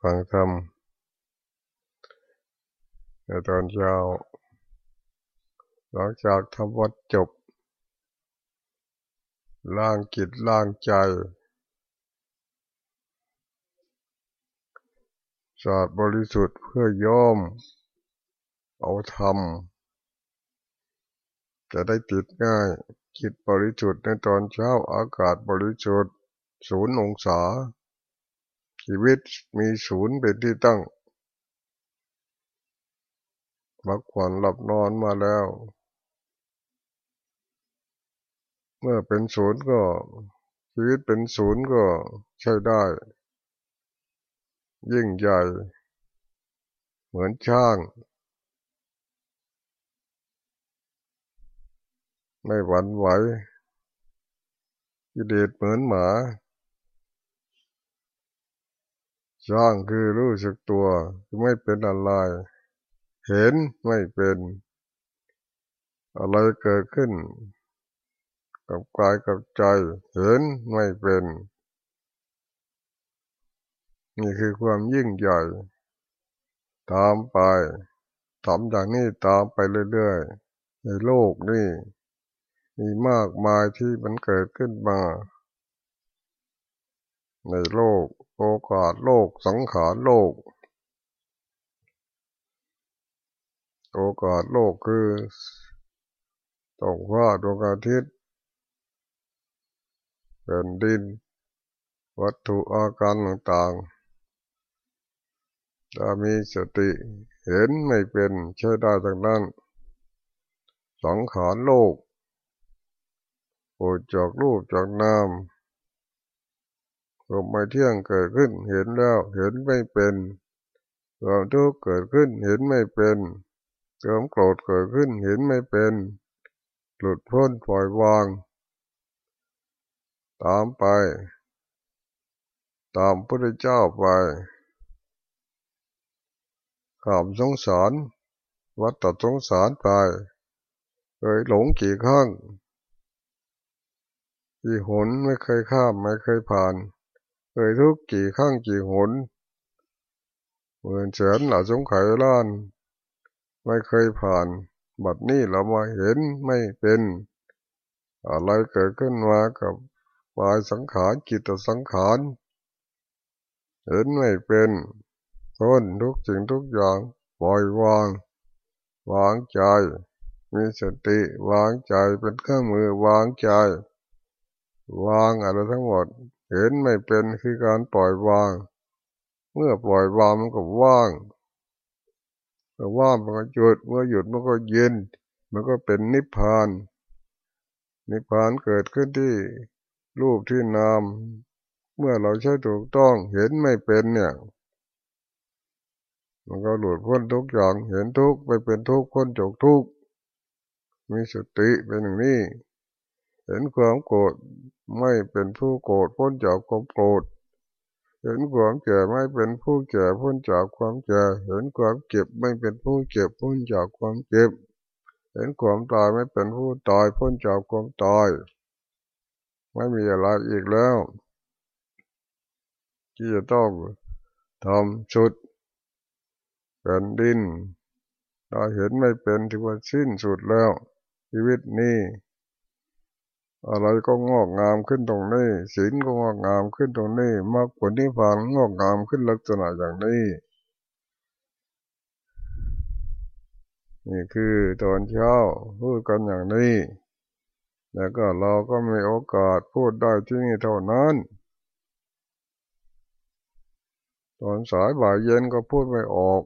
ฟังธรรมในตอนเช้าหลังจากทำวัดจบล้างจิตล้างใจสะอาดบริสุทธิ์เพื่อย่อม เอาธรรมจะได้ติดง่ายจิตบริสุทธิ์ในตอนเช้าอากาศบริสุทธิ์ศูนย์องศา ชีวิตมีศูนย์เป็นที่ตั้งพักผ่อนหลับนอนมาแล้ว เมื่อเป็นศูนย์ก็ ชีวิตเป็นศูนย์ก็ใช้ได้ ยิ่งใหญ่ เหมือนช่าง ไม่หวั่นไหวกิเลสเหมือนหมา ช่างคือรู้สึกตัวไม่เป็นอะไรเห็นไม่เป็น อะไรเกิดขึ้น กับกายกับใจ เห็นไม่เป็น นี่คือความยิ่งใหญ่ตามไปทำอย่างนี้ตามไปเรื่อยๆ ในโลกนี่ มีมากมายที่มันเกิดขึ้นมา ในโลก โอกาสโลกสังขารโลก โอกาสโลกคือตกว่าดวงอาทิตย์เป็นดิน วัตถุอาการต่างๆ ถ้ามีสติเห็นไม่เป็นใช้ได้ทั้งนั้นสังขารโลกโอจากรูปจากนาม ความไม่เที่ยงเกิดขึ้นเห็นแล้วเห็นไม่เป็นความทุกข์เกิดขึ้นเห็นไม่เป็นความโกรธเกิดขึ้นเห็นไม่เป็น หลุดพ้นปล่อยวาง ตามไป ตามพระเจ้าไปขามสงสารวัดตัดสงสารไปเคยหลงกี่ครั้งกี่หนไม่เคยข้ามไม่เคยผ่าน เคยทุกข์กี่ข้างกี่หนเหมือนเฉนหลาสงไขล้าน ไม่เคยผ่าน บัดนี้เรามาเห็นไม่เป็น อะไรเกิดขึ้นมากับปลายสังขารจิตสังขารเห็นไม่เป็นท้นทุกสิ่งทุกอย่างปล่อยวาง วางใจ มีสติวางใจเป็นเครื่องมือวางใจ วางอะไรทั้งหมด เห็นไม่เป็นคือการปล่อยวาง เมื่อปล่อยวางมันก็ว่างเมื่อว่างมันก็หยุด เมื่อหยุดมันก็เย็น มันก็เป็นนิพพาน นิพพานเกิดขึ้นที่รูปที่นาม เมื่อเราใช้ถูกต้องเห็นไม่เป็นเนี่ยมันก็หลุดพ้นทุกอย่างเห็นทุกไปเป็นทุกพ้นจกทุกมีสติเป็นอย่างนี้ เห็นความโกรธไม่เป็นผู้โกรธพ้นจากความโกรธเห็นความแก่ไม่เป็นผู้แก่พ้นจากความแก่เห็นความเก็บไม่เป็นผู้เก็บพ้นจากความเก็บ เห็นความตายไม่เป็นผู้ตายพ้นจากความตาย ไม่มีอะไรอีกแล้ว ที่จะต้องทำชุดเป็นดินเราเห็นไม่เป็นถือว่าสิ้นสุดแล้ว ชีวิตนี้ อะไรก็งอกงามขึ้นตรงนี้ศีลก็งอกงามขึ้นตรงนี้มรรคผลนิพพานงอกงามขึ้นลักษณะอย่างนี้นี่คือตอนเช้าพูดกันอย่างนี้ แล้วก็เราก็มีโอกาสพูดได้ที่นี่เท่านั้น ตอนสายบ่ายเย็นก็พูดไม่ออก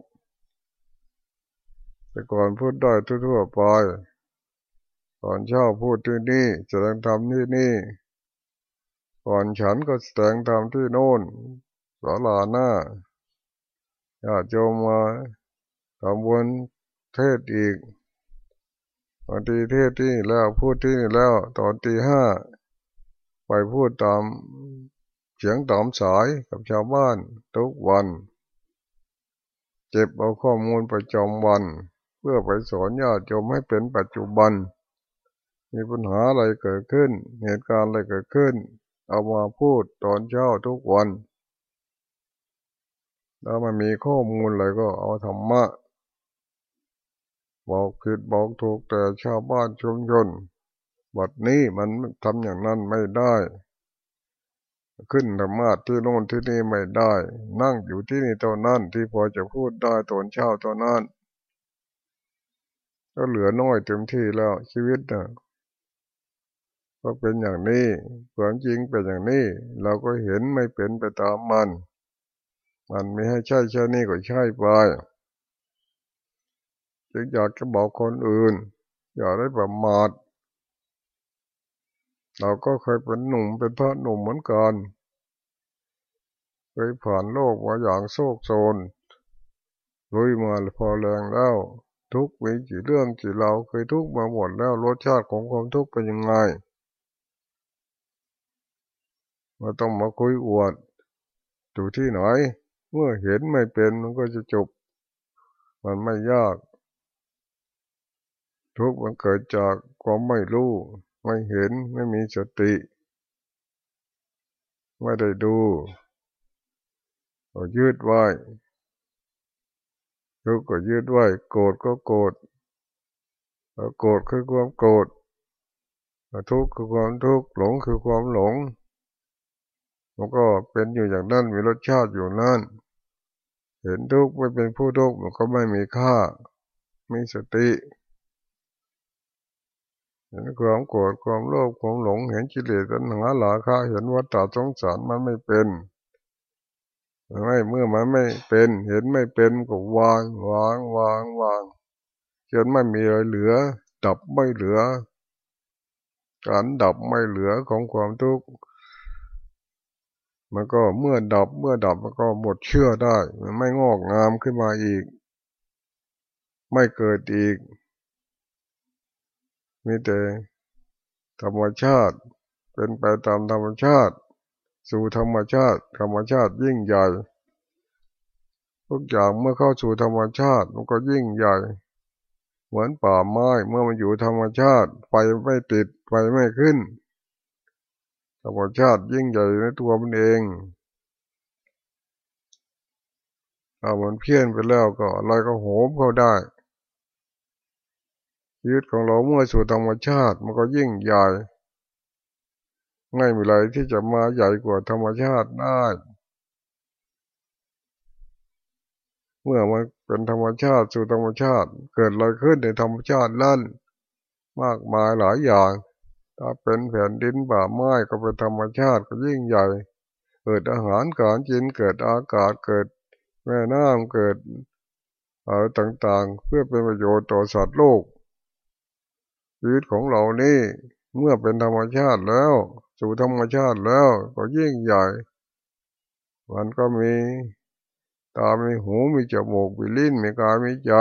แต่ก่อนพูดได้ทั่วๆไป ก่อนเช้าพูดที่นี่แสดงธรรมที่นี่ก่อนฉันก็แสดงธรรมที่โน่นสาลาหน้าญาติโยมมาทำวนเทศอีกตอนตีเทศที่แล้วพูดที่นี่แล้ว ตอนตีห้าไปพูดตามเสียงตามสายกับชาวบ้านทุกวัน เจ็บเอาข้อมูลประจำวัน เพื่อไปสอนญาติโยมให้เป็นปัจจุบัน มีปัญหาอะไรเกิดขึ้น เหตุการณ์อะไรเกิดขึ้น เอามาพูดตอนเช้าทุกวันถ้ามันมีข้อมูลอะไรก็เอาธรรมะ บอกผิดบอกถูกแต่ชาวบ้านชุมชนบัดนี้มันทำอย่างนั้นไม่ได้ ขึ้นธรรมะที่โน่นที่นี่ไม่ได้ นั่งอยู่ที่นี่เท่านั้นที่พอจะพูดได้ตอนเช้าเท่านั้นก็เหลือน้อยเต็มที่แล้วชีวิตนะ ก็เป็นอย่างนี้ ความจริงเป็นอย่างนี้ เราก็เห็นไม่เป็นไปตามมัน มันไม่ให้ใช่ใช่นี่ก็ใช่ไปจึงอยากจะบอกคนอื่น อย่าได้ประมาทเราก็เคยเป็นหนุ่มเป็นพระหนุ่มเหมือนกันเคยผ่านโลกมาอย่างโศกโซนลุยมาพอแรงแล้ว ทุกมีกี่เรื่องกี่เราเคยทุกมาหมดแล้วรสชาติของความทุกข์เป็นยังไง มาต้องมาคุยอวดอยู่ที่ไหนเมื่อเห็นไม่เป็นมันก็จะจบ มันไม่ยาก ทุกมันเกิดจากความไม่รู้ ไม่เห็นไม่มีสติ ไม่ได้ดูก็ยืดไว้ทุกข์ก็ยืดไว้โกรธก็โกรธโกรธคือความโกรธทุกข์คือความทุกข์หลงคือความหลง มันก็เป็นอยู่อย่างนั้นมีรสชาติอยู่นั่น เห็นทุกข์ไม่เป็นผู้ทุกข์มันก็ไม่มีค่ามีสติเห็นความโกรธความโลภความหลงเห็นกิเลสตัณหาหลาคะเห็นวัฏฏะสงสารมันไม่เป็นไม่เมื่อมันไม่เป็น เห็นไม่เป็นก็วางวางวางวางจนไม่มีอะไรเหลือ ดับไม่เหลือ การดับไม่เหลือของความทุกข์ มันก็เมื่อดับเมื่อดับมันก็หมดเชื่อได้มันไม่งอกงามขึ้นมาอีก ไม่เกิดอีกมีแต่ธรรมชาติ เป็นไปตามธรรมชาติ สู่ธรรมชาติ ธรรมชาติยิ่งใหญ่ทุกอย่างเมื่อเข้าสู่ธรรมชาติมันก็ยิ่งใหญ่เหมือนป่าไม้เมื่อมันอยู่ธรรมชาติไฟไม่ติดไฟไม่ขึ้น ธรรมชาติยิ่งใหญ่ในตัวมันเองถ้ามันเพี้ยนไปแล้วก็อะไรก็โหมเข้าได้ชีวิตของเราเมื่อสู่ธรรมชาติมันก็ยิ่งใหญ่ไม่มีอะไรที่จะมาใหญ่กว่าธรรมชาติได้ เมื่อมันเป็นธรรมชาติสู่ธรรมชาติ เกิดอะไรขึ้นในธรรมชาตินั่นมากมายหลายอย่าง ถ้าเป็นแผ่นดินป่าไม้ก็เป็นธรรมชาติก็ยิ่งใหญ่ เกิดอาหารการกินเกิดอากาศเกิดแม่น้ำเกิดอะไรต่างๆ เพื่อเป็นประโยชน์ต่อสัตว์โลกชีวิตของเรานี่เมื่อเป็นธรรมชาติแล้ว สู่ธรรมชาติแล้วก็ยิ่งใหญ่ มันก็มีตา มีหู มีจมูก มีลิ้น มีกาย มีใจ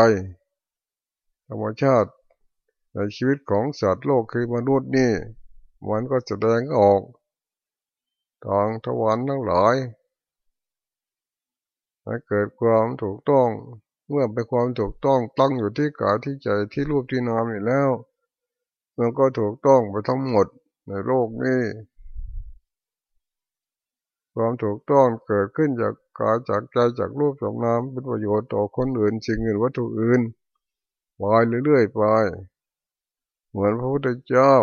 ธรรมชาติ ในชีวิตของสัตว์โลกคือมนุษย์นี่ มันก็แสดงออกทางทวารทั้งหลายให้เกิดความถูกต้อง เมื่อเป็นความถูกต้องตั้งอยู่ที่กายที่ใจที่รูปที่นามอยู่แล้ว มันก็ถูกต้องไปทั้งหมดในโลกนี้ความถูกต้องเกิดขึ้นจากกายจากใจจากรูปจากนามเป็นประโยชน์ต่อคนอื่นสิ่งอื่นวัตถุอื่นไปเรื่อยๆไป เหมือนพระพุทธเจ้า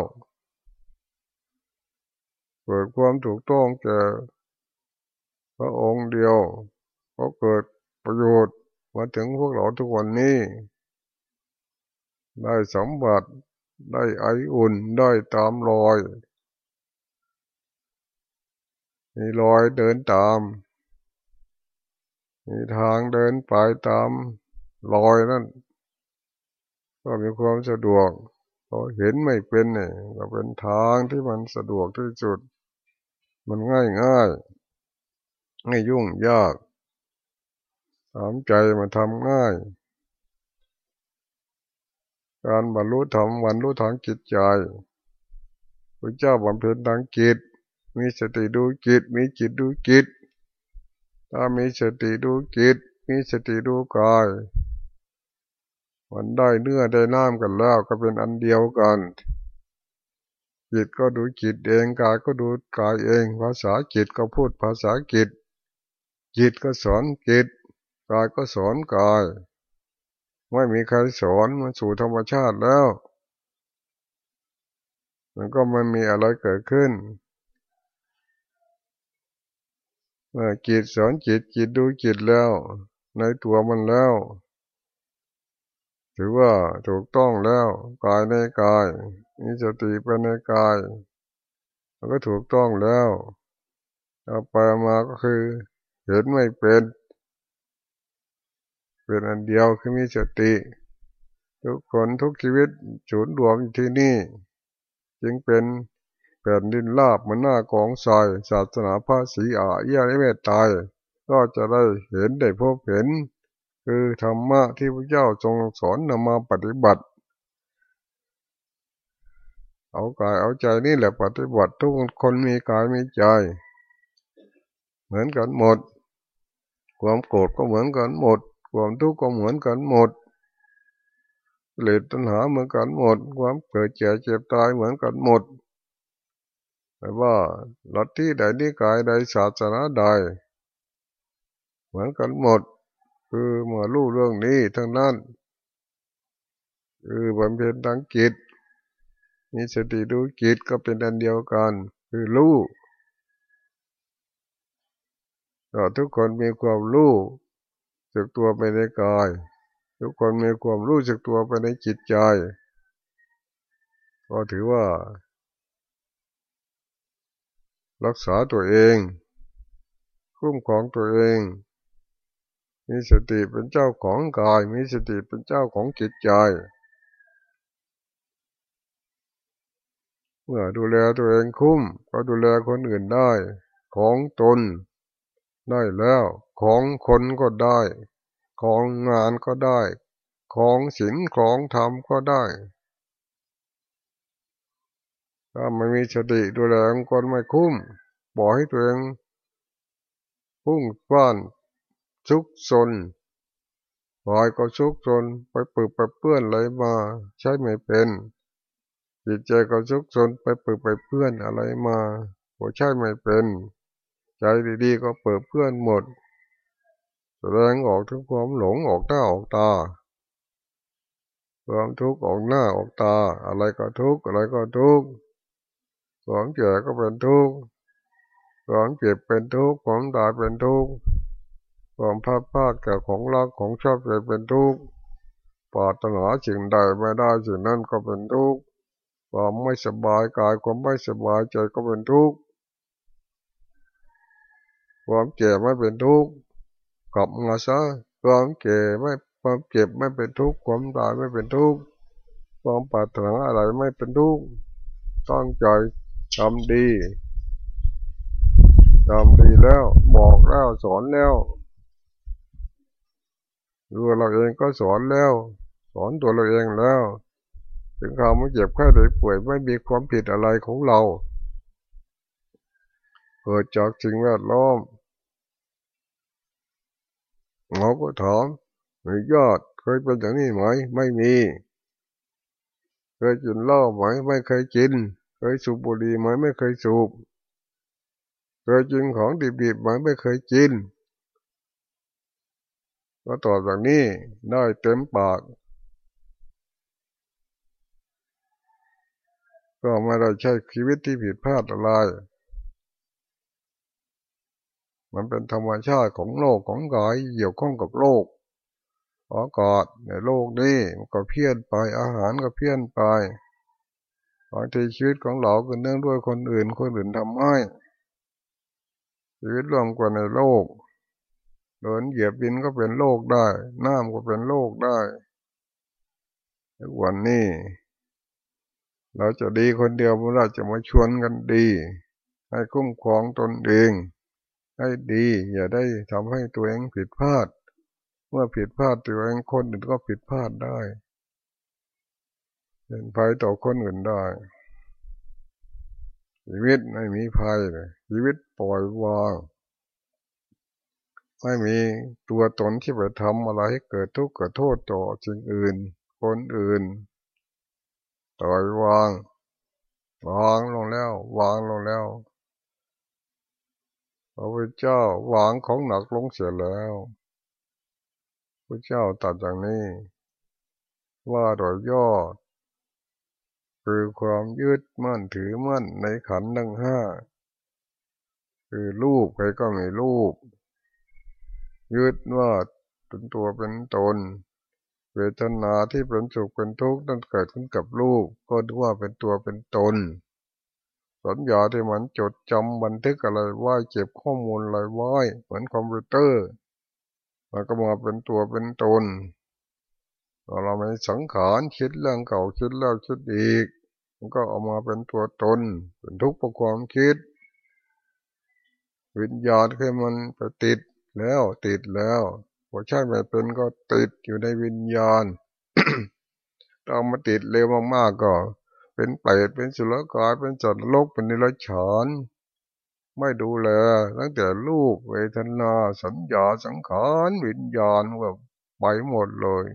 เกิดความถูกต้องแก่พระองค์เดียวก็เกิดประโยชน์มาถึงพวกเราทุกวันนี้ ได้สมบัติได้ไออุ่นได้ตามรอย มีรอยเดินตาม มีทางเดินไปตามรอยนั่น ก็มีความสะดวก พอเห็นไม่เป็นเนี่ยก็เป็นทางที่มันสะดวกที่สุด มันง่ายง่ายไม่ยุ่งยากตามใจมันทำง่าย การบรรลุธรรมบรรลุทางจิตใจพระเจ้าบำเพ็ญทางจิต มีสติดูจิต มีจิตดูจิต ถ้ามีสติดูจิต มีสติดูกาย มันได้เนื้อได้น้ำกันแล้วก็เป็นอันเดียวกันจิตก็ดูจิตเองกายก็ดูกายเอง ภาษาจิตก็พูดภาษาจิตจิตก็สอนจิตกายก็สอนกาย ไม่มีใครสอนมันสู่ธรรมชาติแล้ว มันก็ไม่มีอะไรเกิดขึ้นเมื่อจิตสอนจิตจิตดูจิตแล้ว ในตัวมันแล้ว ถือว่าถูกต้องแล้วกายในกายมีสติไปในกาย มันก็ถูกต้องแล้วเอาไปมาก็คือเห็นไม่เป็น เป็นอันเดียวคือมีสติ ทุกคนทุกชีวิตศูนย์รวมอยู่ที่นี่ จึงเป็นแผ่นดินลาบเหมือนหน้ากองทรายศาสนาพระศรีอาเยี่ยเมตตายก็จะได้เห็นได้พบเห็น คือธรรมะที่พระเจ้าทรงสอนนำมาปฏิบัติ เอากายเอาใจนี่แหละปฏิบัติทุกคนมีกายมีใจ เหมือนกันหมด ความโกรธก็เหมือนกันหมด ความทุกข์ก็เหมือนกันหมดเลดตัณหาเหมือนกันหมด ความเกิดเจ็บเจ็บตายเหมือนกันหมดแต่ว่าลัทธิใดนิกายใดศาสนาใด เหมือนกันหมด คือเมื่อรู้เรื่องนี้ทั้งนั้น คือบำเพ็ญทางจิตมีสติดูจิตก็เป็นอันเดียวกัน คือรู้เราทุกคนมีความรู้สึกตัวไปในกาย ทุกคนมีความรู้สึกตัวไปในจิตใจ ก็ถือว่า รักษาตัวเอง คุ้มของตัวเอง มีสติเป็นเจ้าของกาย มีสติเป็นเจ้าของจิตใจ เมื่อดูแลตัวเองคุ้ม ก็ดูแลคนอื่นได้ ของตน ได้แล้ว ของคนก็ได้ ของงานก็ได้ ของศีลของธรรมก็ได้ถ้าไม่มีสติดูแลคนไม่คุ้ม บอกให้ตัวเองพุ่งฟ้าน ชุกซนปล่อยก็ชุกซนไปปึกไปเปื้อนอะไรมา ใช่ไม่เป็น จิตใจก็ชุกซนไปปึกไปเปื้อนอะไรมาก็ใช่ไม่เป็น ใจดีๆก็เปิดเพื่อนหมด แสดงออกถึงความหลงออกหน้าออกตาความทุกข์ออกหน้าออกตา อะไรก็ทุกข์อะไรก็ทุกข์ความเจ็บก็เป็นทุกข์ความเจ็บเป็นทุกข์ความตายเป็นทุกข์ ความพลาดพลาดกับของรักของชอบใจเป็นทุกข์ปาถนาสิ่งใดไม่ได้สิ่งนั้นก็เป็นทุกข์ความไม่สบายกายความไม่สบายใจก็เป็นทุกข์ความเจ็บไม่เป็นทุกข์กลับมาซะความเจ็บไม่ความเจ็บไม่เป็นทุกข์ความตายไม่เป็นทุกข์ความปรารถนาอะไรไม่เป็นทุกข์ต้องใจทำดีทำดีแล้วบอกแล้วสอนแล้ว ดูเราเองก็สอนแล้ว สอนตัวเราเองแล้ว ถึงเขาไม่เจ็บแค่ได้ป่วยไม่มีความผิดอะไรของเราเกิดจากสิ่งแวดล้อมหมอก็ถามมียอดเคยเป็นอย่างนี้ไหม ไม่มีเคยกินเหล้าไหม ไม่เคยกิน เคยสูบบุหรี่ไหมไม่เคยสูบเคยกินของดิบๆไหมไม่เคยกิน ก็ตอบอย่างนี้ได้เต็มปาก ก็ไม่ได้ใช้ชีวิตที่ผิดพลาดอะไรมันเป็นธรรมชาติของโลกของกายเกี่ยวข้องกับโลกอากาศในโลกนี้มันก็เพี้ยนไปอาหารก็เพี้ยนไปบางทีชีวิตของเราก็เนื่องด้วยคนอื่นคนอื่นทำให้ชีวิตรวมกันในโลก เดินเหยียบบินก็เป็นโลกได้ น้ำก็เป็นโลกได้วันนี้ เราจะดีคนเดียวเราจะมาชวนกันดี ให้คุ้มครองตนเอง ให้ดี อย่าได้ทำให้ตัวเองผิดพลาด เมื่อผิดพลาดตัวเองคนอื่นก็ผิดพลาดได้เป็นภัยต่อคนอื่นได้ ชีวิตไม่มีภัยเลยชีวิตปล่อยวาง ไม่มีตัวตนที่ไปทำอะไรให้เกิดทุกข์เกิดโทษต่อสิ่งอื่น คนอื่นปล่อยวาง วางลงแล้ว วางลงแล้วพระพุทธเจ้าวางของหนักลงเสียแล้วระเจ้าตัดอย่างนี้ ว่าโดยย่อคือความยึดมั่นถือมั่นในขันธ์ทั้งห้า คือรูปใครก็มีรูป ยึดว่าเป็นตัวเป็นตน เวทนาที่เป็นสุขเป็นทุกข์นั้นเกิดขึ้นกับรูปก็ถือว่าเป็นตัวเป็นตนสัญญาที่มันจดจำบันทึกอะไรไว้เก็บข้อมูลอะไรไว้เหมือนคอมพิวเตอร์มันก็มาเป็นตัวเป็นตนเราไม่สังขารคิดเรื่องเก่าคิดแล้วคิดอีก มันก็ออกมาเป็นตัวตนเป็นทุกข์เพราะความคิด วิญญาณคือมันไปติด แล้วติดแล้วพอใช่ไม่เป็นก็ติดอยู่ในวิญญาณเรามาติดเร็วมากๆก็ เป็นเปรตเป็นสุรกายเป็นจัตโลกเป็นนิรชานไม่ดูแลตั้งแต่รูปเวทนาสัญญาสังขารวิญญาณว่าไปหมดเลย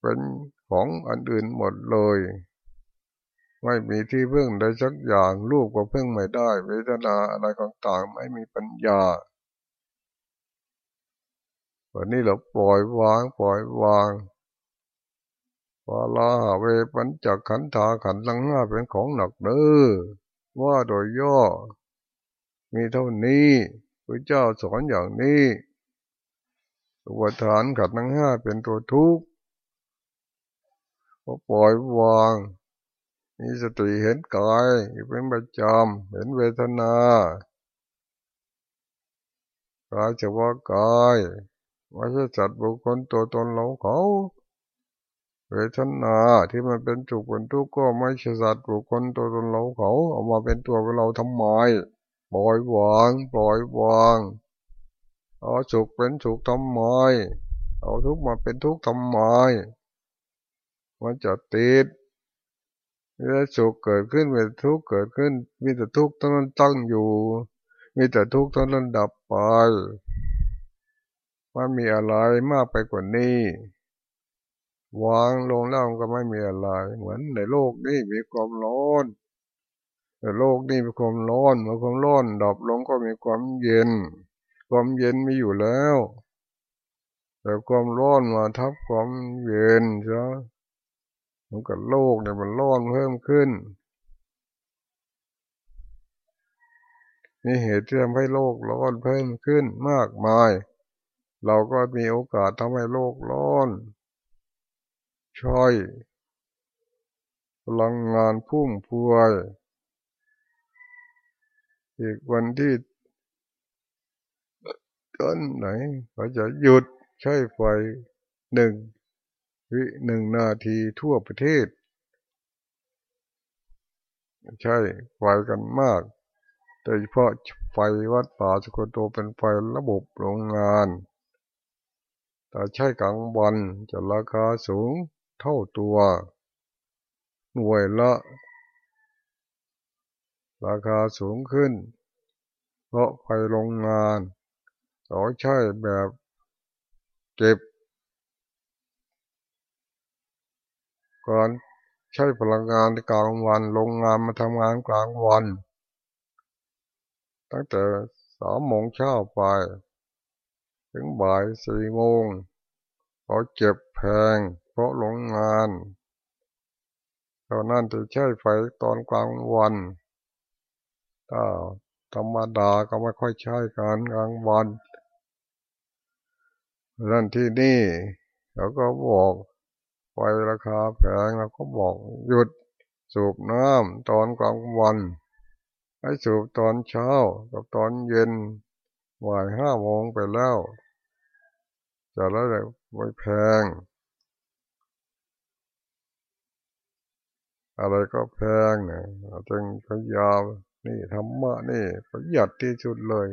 เป็นของอันอื่นหมดเลย ไม่มีที่พึ่งใดสักอย่างรูปก็พึ่งไม่ได้ เวทนาอะไรต่างๆไม่มีปัญญา วันนี้เราปล่อยวาง ปล่อยวางวาลาเวปัญจขันธาขันธ์ลังห้าเป็นของหนักเด้อว่าโดยย่อ มีเท่านี้พระเจ้าสอนอย่างนี้อุปทานขันธ์ทั้งห้าเป็นตัวทุกข์ปล่อยวางมีสติเห็นกายเป็นประจำเห็นเวทนากายจะว่ากาย ไม่ใช่จัดบุคคลตัวตนเราเขาเวทนาที่มันเป็นจุกเป็นทุกข์ก็ไม่ใช่สัตว์บุคคลตัวตนเราเขาเอามาเป็นตัวเราทำไมปล่อยวางปล่อยวางเอาสุขเป็นสุขทำไมเอาทุกข์มาเป็นทุกข์ทำไมมันจะติดเมื่อสุขเกิดขึ้นเมื่อทุกข์เกิดขึ้น มีแต่ทุกข์ทั้งนั้นตั้งอยู่ มีแต่ทุกข์ทั้งนั้นดับไป มันมีอะไรมากไปกว่านี้ วางลงแล้วก็ไม่มีอะไร เหมือนในโลกนี้มีความร้อนในโลกนี้มีความร้อนเมื่อความร้อนดับลงก็มีความเย็น ความเย็นมีอยู่แล้ว แต่ความร้อนมาทับความเย็นใช่มันกับโลกเนี่ยมันร้อนเพิ่มขึ้นมีเหตุที่ทำให้โลกร้อนเพิ่มขึ้นมากมาย เราก็มีโอกาสทำให้โลกร้อนช่อยพลังงานพุ่มพวย อีกวันที่ต้นไหนเขาจะหยุดใช้ไฟหนึ่งวิหนึ่งนาทีทั่วประเทศ ใช่ไฟกันมากโดยเฉพาะไฟวัดป่าสุโตเป็นไฟระบบโรงงาน แต่ใช้กลางวันจะราคาสูงเท่าตัว หน่วยละ ราคาสูงขึ้น เพราะไฟโรงงานเขาใช้แบบเก็บก่อนใช้พลังงานในกลางวันโรงงานมาทำงานกลางวัน ตั้งแต่สามโมงเช้าไป ถึงบ่ายสี่โมงเขาเจ็บแพง เพราะหลงงานตอนนั้นจะใช้ไฟตอนกลางวันถ้าธรรมดาก็ไม่ค่อยใช้การกลางวันนั่นที่นี่เขาก็บอกไฟราคาแพงเราก็บอกหยุดสูบน้ำตอนกลางวัน ให้สูบตอนเช้ากับตอนเย็น บ่ายห้าโมงไปแล้วจะแล้วไม่แพง อะไรก็แพงเนี่ยจึงพยายามนี่ธรรมะนี่ประหยัดที่สุดเลย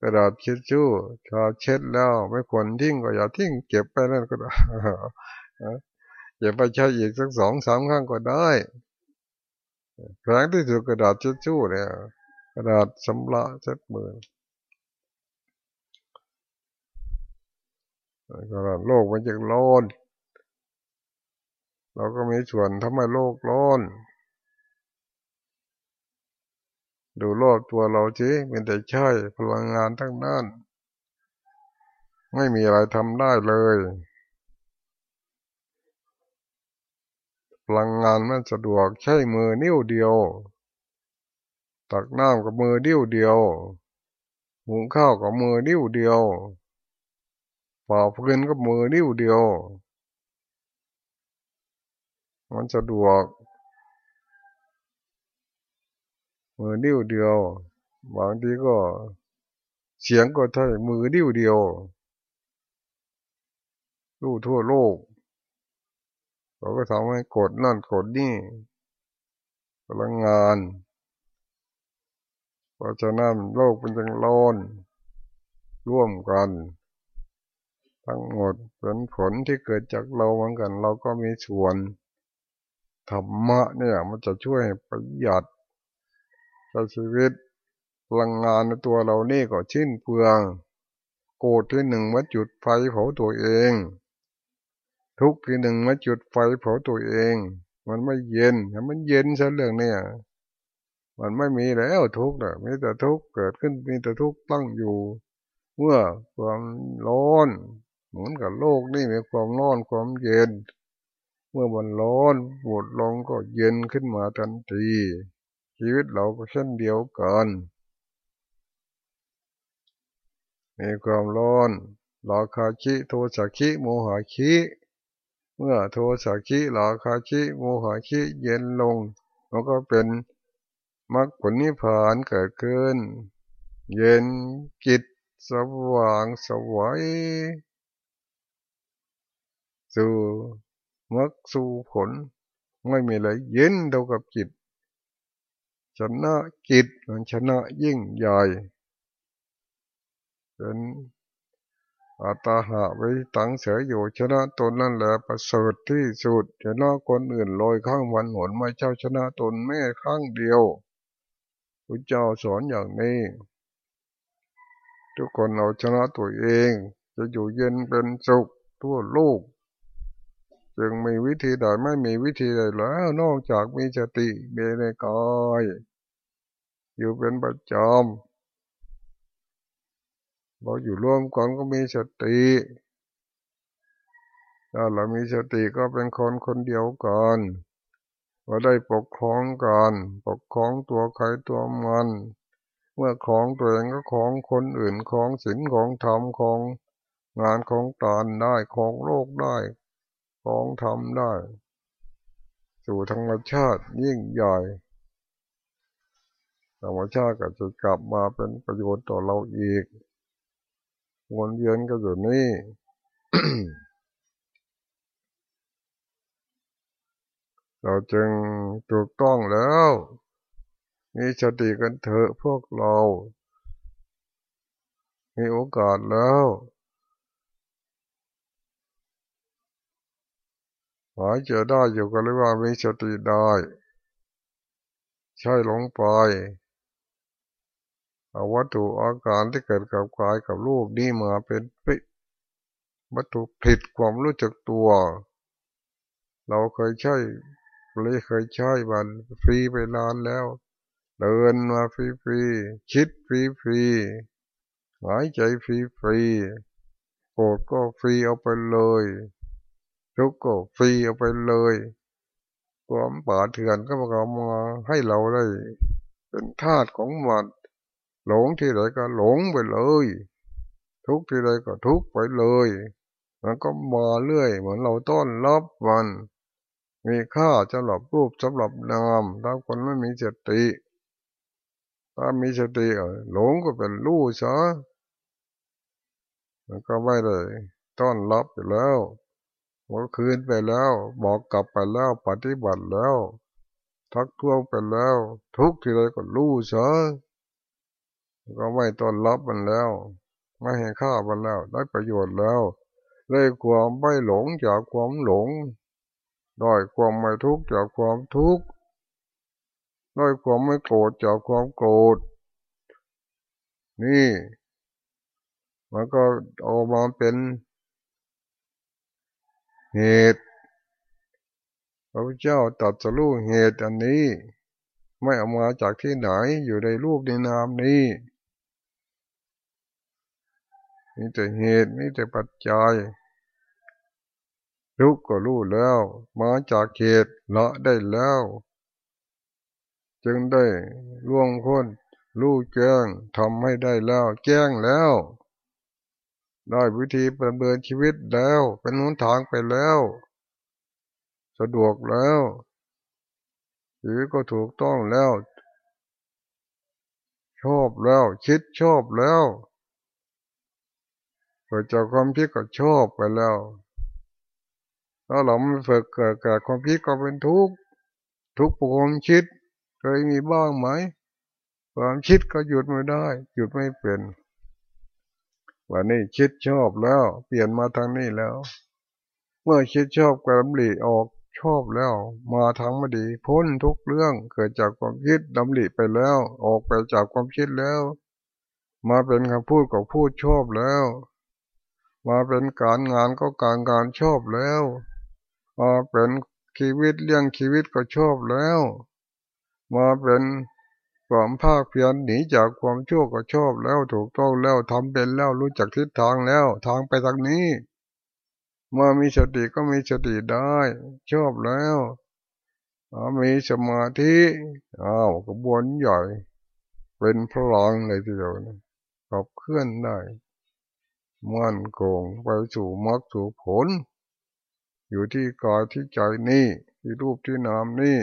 กระดาษเช็ดชู่ชาเช็ดแล้ว ไม่ควรทิ้งก็อย่าทิ้งเก็บไปนั่นก็ได้เก็บไปใช้อีกสักสองสามครั้งก็ได้แพงที่สุดกระดาษเช็ดชู่เนี่ย กระดาษสำระเช็ดมือก็โลกมันจะร้อนเราก็มีส่วนทำให้โลกร้อน ดูโลกตัวเราจีเป็นแต่ใช่พลังงานทั้งนั้น ไม่มีอะไรทำได้เลย พลังงานมันสะดวกใช้มือนิ้วเดียว ตักน้ำกับมือนิ้วเดียวหุงข้าวกับมือนิ้วเดียวป่าพื้นกับมือนิ้วเดียว มันสะดวก มือนิ้วเดียวบางทีก็เสียงก็ใช่มือนิ้วเดียวรู้ทั่วโลกเราก็ทำให้กดนั่นกดนี่พลังงาน ราะฉะนั้นโลกเป็นจังร้อนร่วมกัน ทั้งหมดเป็นผลที่เกิดจากเราเหมือนกัน เราก็มีส่วนธรรมะเนี่ยมันจะช่วยประหยัดชีวิตพลังงานในตัวเรานี่ก็ชิ้นเปลือง โกรธที่หนึ่งมาจุดไฟเผาตัวเอง ทุกข์ที่หนึ่งมาจุดไฟเผาตัวเอง มันไม่เย็นมันเย็นซะเรื่องเนี่ย มันไม่มีแล้วทุกข์นะมีแต่ทุกข์เกิดขึ้นมีแต่ทุกข์ตั้งอยู่ เมื่อความร้อนเหมือนกับโลกนี่มีความร้อนความเย็น เมื่อมันร้อนปวดลงก็เย็นขึ้นมาทันที ชีวิตเราก็เช่นเดียวกันมีความร้อนราคาชิโทสะชิโมหะชิเมื่อโทสะชิลาคาชิโมหะชิเย็นลงมันก็เป็น มรรคผลนิพพานเกิดขึ้น เย็นจิตสว่างสวยสู่มรรคสู่ผล ไม่มีอะไรเย็นเท่ากับจิต ชนะจิตมันชนะยิ่งใหญ่เป็นอัตาหะไว้ตั้งเสียอยู่ชนะตนนั่นแหละประเสริฐที่สุดชนะคนอื่นลอยข้างวันหนไม่เจ้าชนะตนแม่ข้างเดียว พระเจ้าสอนอย่างนี้ ทุกคนเอาชนะตัวเอง จะอยู่เย็นเป็นสุขทั่วโลกจึงมีวิธีใดไม่มีวิธีใดแล้วนอกจากมีสติเบในกายอยู่เป็นประจำเราอยู่ร่วมกันก็มีสติถ้าเรามีสติก็เป็นคนคนเดียวกัน เราได้ปกครองกันปกครองตัวใครตัวมัน เมื่อของตัวเองก็ของคนอื่นของศีลของธรรมของงานของตานได้ของโลกได้ ของธรรมได้ สู่ธรรมชาติยิ่งใหญ่ธรรมชาติก็จะกลับมาเป็นประโยชน์ต่อเราอีกวนเวียนก็อยู่นี่ เราจึงถูกต้องแล้ว มีสติกันเถอะพวกเรา มีโอกาสแล้วหายเจอได้อยู่กันเลยกว่ามีสติได้ ใช่หลงไปเอาวัตถุอาการที่เกิดกับกายกับรูปนี่มาเป็นปิวัตถุผิดความรู้จักตัว เราเคยใช้ เลยเคยใช้มันฟรีไปนานแล้ว เดินมาฟรีฟรีคิดฟรีฟรีหายใจฟรีฟรีโกรธก็ฟรีเอาไปเลยทุกข์ก็ฟรีเอาไปเลยความป่าเถื่อนก็มามาให้เราได้ เป็นธาตุของมันหลงที่ไหนก็หลงไปเลย ทุกที่ใดก็ทุกไปเลย มันก็มาเรื่อย เหมือนเราต้อนรับมัน มีค่าสำหรับรูปสำหรับนามถ้าคนไม่มีสติถ้ามีสติหลงก็เป็นรู้ซะมันก็ไม่เลยต้อนรับไปแล้วเมื่อคืนไปแล้ว บอกกลับไปแล้วปฏิบัติแล้ว ทักท้วงไปแล้ว ทุกทีไรก็รู้ซะก็ไม่ต้อนรับมันแล้ว ไม่ให้ค่ามันแล้ว ได้ประโยชน์แล้ว ได้ความไม่หลงจากความหลง ได้ความไม่ทุกข์จากความทุกข์ได้ความไม่โกรธจากความโกรธ นี่มันก็ออกมาเป็นเหตุพระพุทธเจ้าตัดสรู้เหตุอันนี้ ไม่เอามาจากที่ไหนอยู่ในรูปในนามนี้มีแต่เหตุมีแต่ปัจจัย ทุกข์ก็รู้แล้ว มาจากเหตุละได้แล้ว จึงได้ล่วงพ้นรู้แจ้งทำให้ได้แล้ว แจ้งแล้ว ได้วิธีประเมินชีวิตแล้ว เป็นหนทางไปแล้ว สะดวกแล้วหรือก็ถูกต้องแล้ว ชอบแล้ว คิดชอบแล้วเกิดจากความคิดก็ชอบไปแล้ว ถ้าเราไม่ฝึกเกิดเกิดความคิดก็เป็นทุกข์ทุกข์ความคิดเคยมีบ้างไหมความคิดก็หยุดไม่ได้ หยุดไม่เป็น วันนี้คิดชอบแล้ว เปลี่ยนมาทางนี้แล้ว เมื่อคิดชอบกระหลีออกชอบแล้ว มาทางมาดี พ้นทุกเรื่องเกิดจากความคิดดำริไปแล้ว ออกไปจากความคิดแล้ว มาเป็นคำพูดก็พูดชอบแล้ว มาเป็นการงานก็การงานชอบแล้ว มาเป็นชีวิตเลี้ยงชีวิตก็ชอบแล้ว มาเป็นความภาคเพียรหนีจากความชั่วก็ชอบแล้วถูกต้องแล้วทำเป็นแล้วรู้จักทิศทางแล้ว ทางไปทางนี้ เมื่อมีสติก็มีสติได้ ชอบแล้วมีสมาธิอ้าวกระบวนใหญ่ เป็นพลังเลยทีเดียวนะขับเคลื่อนได้มั่นคงไปสู่มรรคสู่ผล อยู่ที่กายที่ใจนี่ที่รูปที่นามนี่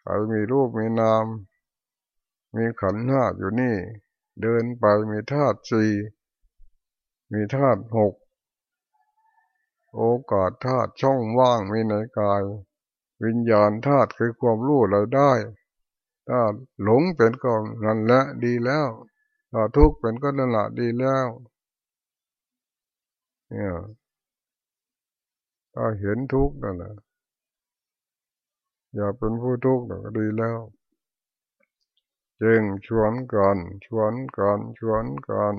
ใครมีรูปมีนาม มีขันธ์ห้าอยู่นี่ เดินไปมีธาตุสี่มีธาตุหกโอกาสธาตุช่องว่างมีในกาย วิญญาณธาตุคือความรู้เราได้ถ้าหลงเป็นก็นั่นแหละดีแล้วถ้าทุกข์เป็นก็นั่นแหละดีแล้วเนี่ย ถ้าเห็นทุกข์นั่นแหละอย่าเป็นผู้ทุกข์ก็ดีแล้ว จึงชวนกันชวนกันชวนกัน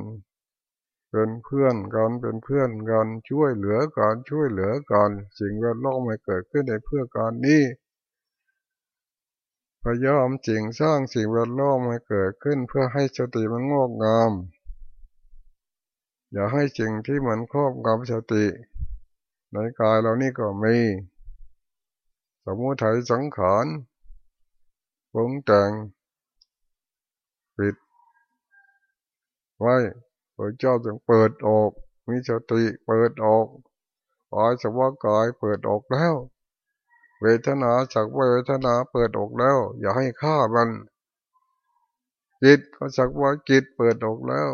เป็นเพื่อนกันเป็นเพื่อนกันช่วยเหลือกันช่วยเหลือกันสิ่งแวดล้อมไม่เกิดขึ้นในเพื่อการนี้พยายามจริงสร้างสิ่งแวดล้อมให้เกิดขึ้นเพื่อให้สติมันงอกงาม อย่าให้สิ่งที่เหมือนครอบงำสติ ในกายเรานี่ก็มี สมุทัยสังขารปรุงแต่งปิด ไว้พระเจ้าจึงเปิดออกมีสติเปิดออกกายสักว่ากายเปิดออกแล้ว เวทนาสักว่าเวทนาเปิดออกแล้ว อย่าให้ฆ่ามัน จิตก็สักว่าจิตเปิดออกแล้ว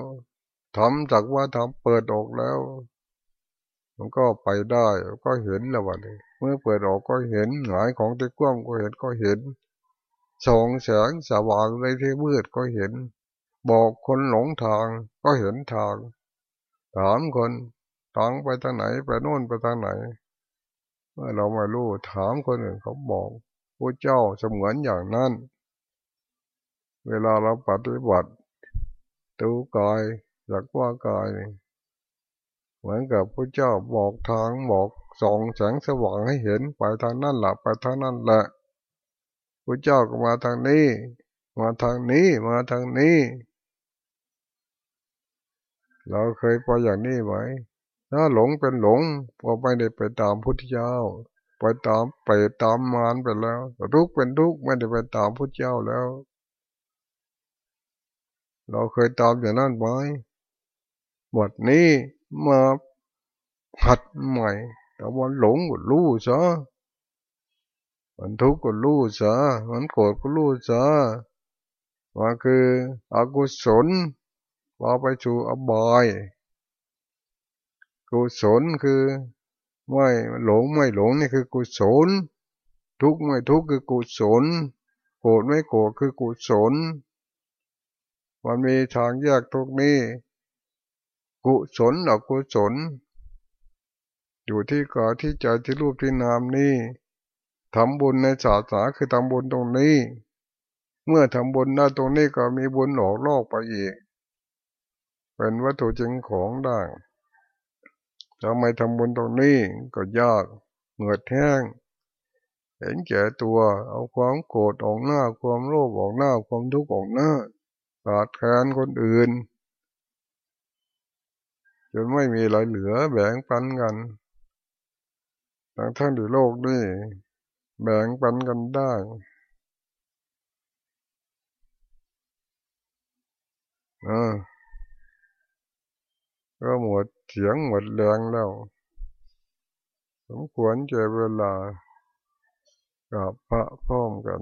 ทำสักว่าทำเปิดออกแล้ว มันก็ไปได้ก็เห็นแล้ววันนี้เมื่อเปิดออกก็เห็นหงายของที่กว้างก็เห็นก็เห็นส่องแสงสว่างในที่มืดก็เห็น บอกคนหลงทางก็เห็นทาง ถามคนทางไปทางไหนไปโน่นไปทางไหน เมื่อเราไม่รู้ถามคนอื่นเขาบอกพระเจ้าเสมือนอย่างนั้น เวลาเราปฏิบัติดูกายจากว่ากาย เหมือนกับพระเจ้าบอกทางบอกส่องแสงสว่างให้เห็นไปทางนั่นแหละไปทางนั่นแหละพระเจ้าก็มาทางนี้ มาทางนี้มาทางนี้ เราเคยไปอย่างนี้ไหมถ้าหลงเป็นหลงพอไปได้ไปตามพุทธเจ้า ไปตามไปตามมารไปแล้วทุกเป็นทุกไม่ได้ไปตามพุทธเจ้าแล้ว เราเคยตามอย่างนั้นไหมบทนี้ มาหัดใหม่แต่ว่าหลงก็รู้ซะมันทุกข์ก็รู้ซะมันโกรธก็รู้ซะมันคืออกุศลพาไปสู่อบายกุศลคือไม่หลงไม่หลงนี่คือกุศล ทุกข์ไม่ทุกข์คือกุศล โกรธไม่โกรธคือกุศลมันมีทางแยกทุกนี้ กุศลหรือกุศล อยู่ที่กายที่ใจที่รูปที่นามนี่ทำบุญในศาสนาคือทำบุญตรงนี้ เมื่อทำบุญได้าตรงนี้ก็มีบุญหลอกโลกไปอีก เป็นวัตถุจริงของได้ทำไมทำบุญตรงนี้ก็ยากเหงื่อแห้งเห็นแก่ตัวเอาความโกรธออกหน้าความโลภออกหน้าความทุกข์ออกหน้าขาดแคลนคนอื่น จนไม่มีอะไรเหลือแบ่งปันกันทั้งทั้งที่โลกนี้แบ่งปันกันได้อ่าก็หมดเสียงหมดแรงแล้ว สมควรเจเวลากับพระพร้อมกัน